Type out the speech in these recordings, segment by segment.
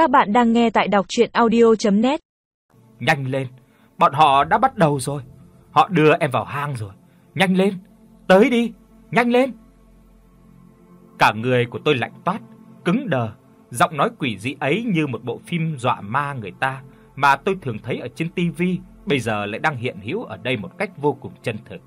Các bạn đang nghe tại đọc audio net Nhanh lên, bọn họ đã bắt đầu rồi. Họ đưa em vào hang rồi. Nhanh lên, tới đi, nhanh lên. Cả người của tôi lạnh toát, cứng đờ, giọng nói quỷ dị ấy như một bộ phim dọa ma người ta mà tôi thường thấy ở trên tivi, bây giờ lại đang hiện hữu ở đây một cách vô cùng chân thực.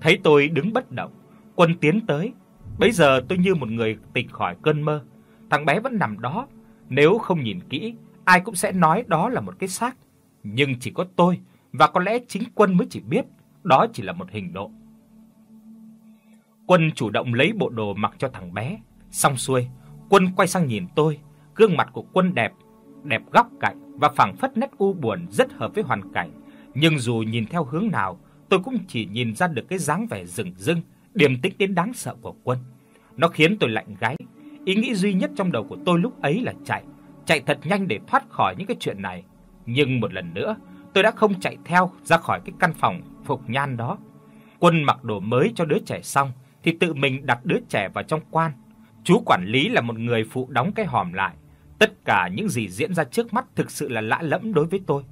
Thấy tôi đứng bất động, Quân tiến tới, bây giờ tôi như một người tỉnh khỏi cơn mơ. Thằng bé vẫn nằm đó, nếu không nhìn kỹ, ai cũng sẽ nói đó là một cái xác, nhưng chỉ có tôi và có lẽ chính Quân mới chỉ biết đó chỉ là một hình độ. Quân chủ động lấy bộ đồ mặc cho thằng bé, xong xuôi, Quân quay sang nhìn tôi, gương mặt của Quân đẹp, đẹp góc cạnh và phảng phất nét u buồn rất hợp với hoàn cảnh, nhưng dù nhìn theo hướng nào, tôi cũng chỉ nhìn ra được cái dáng vẻ rừng rưng, điềm tĩnh đến đáng sợ của Quân. Nó khiến tôi lạnh gáy. Ý nghĩ duy nhất trong đầu của tôi lúc ấy là chạy, chạy thật nhanh để thoát khỏi những cái chuyện này. Nhưng một lần nữa, tôi đã không chạy theo ra khỏi cái căn phòng phục nhan đó. Quân mặc đồ mới cho đứa trẻ xong thì tự mình đặt đứa trẻ vào trong quan. Chú quản lý là một người phụ đóng cái hòm lại. Tất cả những gì diễn ra trước mắt thực sự là lạ lẫm đối với tôi.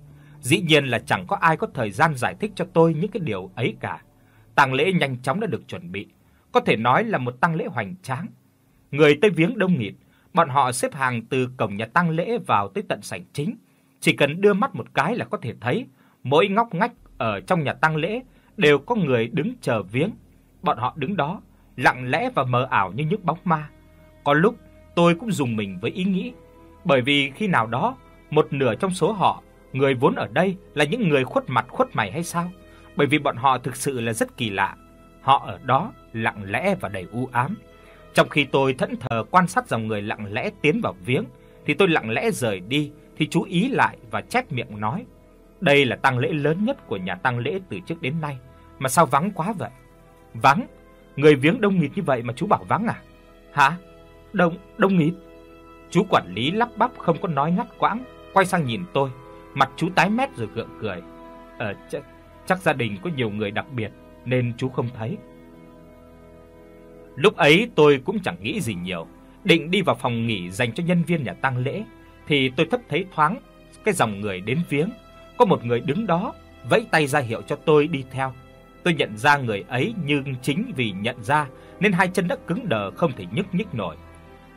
Dĩ nhiên là chẳng có ai có thời gian giải thích cho tôi những cái điều ấy cả. Tang lễ nhanh chóng đã được chuẩn bị, có thể nói là một tang lễ hoành tráng. Người tới viếng đông nghịt, bọn họ xếp hàng từ cổng nhà tang lễ vào tới tận sảnh chính. Chỉ cần đưa mắt một cái là có thể thấy, mỗi ngóc ngách ở trong nhà tang lễ đều có người đứng chờ viếng. Bọn họ đứng đó, lặng lẽ và mờ ảo như những bóng ma. Có lúc tôi cũng dùng mình với ý nghĩ, bởi vì khi nào đó, một nửa trong số họ, người vốn ở đây là những người khuất mặt khuất mày hay sao? bởi vì bọn họ thực sự là rất kỳ lạ. Họ ở đó lặng lẽ và đầy u ám. Trong khi tôi thẫn thờ quan sát dòng người lặng lẽ tiến vào viếng, thì tôi lặng lẽ rời đi thì chú ý lại và chép miệng nói: "Đây là tang lễ lớn nhất của nhà tang lễ từ trước đến nay, mà sao vắng quá vậy?" "Vắng? Người viếng đông nghịt như vậy mà chú bảo vắng à?" "Hả? Đông đông nghịt?" Chú quản lý lắp bắp không có nói ngắt quãng, quay sang nhìn tôi, mặt chú tái mét rồi gượng cười. "Ờ chắc chắc gia đình có nhiều người đặc biệt nên chú không thấy. Lúc ấy tôi cũng chẳng nghĩ gì nhiều, định đi vào phòng nghỉ dành cho nhân viên nhà tang lễ thì tôi thấp thấy thoáng cái dòng người đến viếng, có một người đứng đó vẫy tay ra hiệu cho tôi đi theo. Tôi nhận ra người ấy nhưng chính vì nhận ra nên hai chân đã cứng đờ không thể nhúc nhích nổi.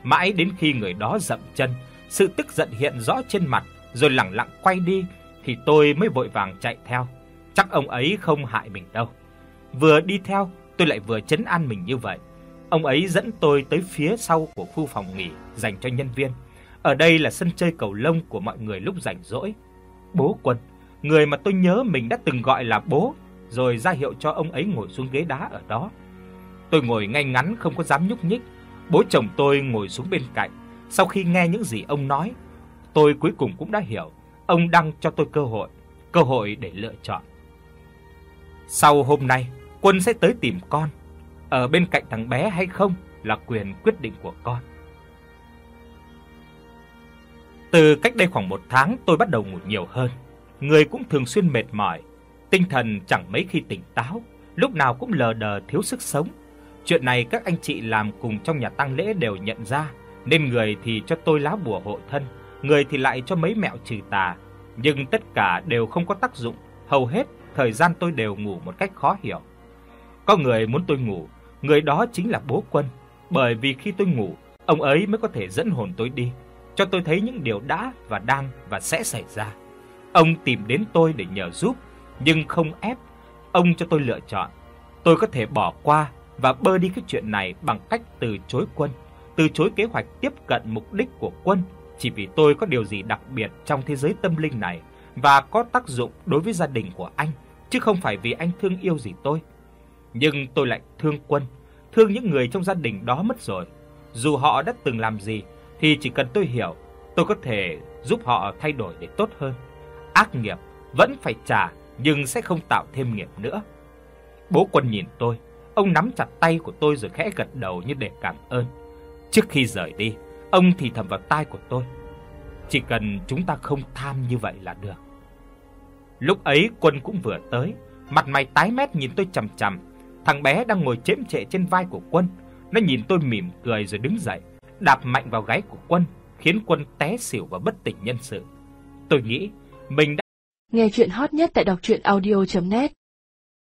Mãi đến khi người đó dậm chân, sự tức giận hiện rõ trên mặt rồi lẳng lặng quay đi thì tôi mới vội vàng chạy theo. Chắc ông ấy không hại mình đâu. Vừa đi theo, tôi lại vừa trấn an mình như vậy. Ông ấy dẫn tôi tới phía sau của khu phòng nghỉ dành cho nhân viên. Ở đây là sân chơi cầu lông của mọi người lúc rảnh rỗi. Bố Quân, người mà tôi nhớ mình đã từng gọi là bố, rồi ra hiệu cho ông ấy ngồi xuống ghế đá ở đó. Tôi ngồi ngay ngắn không có dám nhúc nhích. Bố chồng tôi ngồi xuống bên cạnh. Sau khi nghe những gì ông nói, tôi cuối cùng cũng đã hiểu, ông đang cho tôi cơ hội, cơ hội để lựa chọn. Sau hôm nay, Quân sẽ tới tìm con. Ở bên cạnh thằng bé hay không là quyền quyết định của con. Từ cách đây khoảng một tháng tôi bắt đầu ngủ nhiều hơn, người cũng thường xuyên mệt mỏi, tinh thần chẳng mấy khi tỉnh táo, lúc nào cũng lờ đờ thiếu sức sống. Chuyện này các anh chị làm cùng trong nhà tang lễ đều nhận ra, nên người thì cho tôi lá bùa hộ thân, người thì lại cho mấy mẹo trừ tà, nhưng tất cả đều không có tác dụng, hầu hết thời gian tôi đều ngủ một cách khó hiểu. Có người muốn tôi ngủ, người đó chính là bố Quân, bởi vì khi tôi ngủ, ông ấy mới có thể dẫn hồn tôi đi, cho tôi thấy những điều đã và đang và sẽ xảy ra. Ông tìm đến tôi để nhờ giúp, nhưng không ép, ông cho tôi lựa chọn. Tôi có thể bỏ qua và bơ đi cái chuyện này bằng cách từ chối Quân, từ chối kế hoạch tiếp cận mục đích của Quân chỉ vì tôi có điều gì đặc biệt trong thế giới tâm linh này và có tác dụng đối với gia đình của anh, chứ không phải vì anh thương yêu gì tôi. Nhưng tôi lại thương Quân, thương những người trong gia đình đó mất rồi. Dù họ đã từng làm gì thì chỉ cần tôi hiểu, tôi có thể giúp họ thay đổi để tốt hơn. Ác nghiệp vẫn phải trả nhưng sẽ không tạo thêm nghiệp nữa. Bố Quân nhìn tôi, ông nắm chặt tay của tôi rồi khẽ gật đầu như để cảm ơn. Trước khi rời đi, ông thì thầm vào tai của tôi: chỉ cần chúng ta không tham như vậy là được. Lúc ấy Quân cũng vừa tới, mặt mày tái mét nhìn tôi chằm chằm. Thằng bé đang ngồi chễm chệ trên vai của Quân. Nó nhìn tôi mỉm cười rồi đứng dậy, đạp mạnh vào gáy của Quân, khiến Quân té xỉu và bất tỉnh nhân sự. Tôi nghĩ mình đã Nghe truyện hot nhất tại doctruyenaudio.net